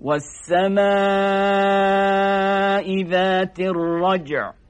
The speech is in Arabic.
والسماء ذات الرجع.